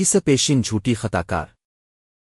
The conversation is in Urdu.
کی سپیشن جھوٹی خطاکار۔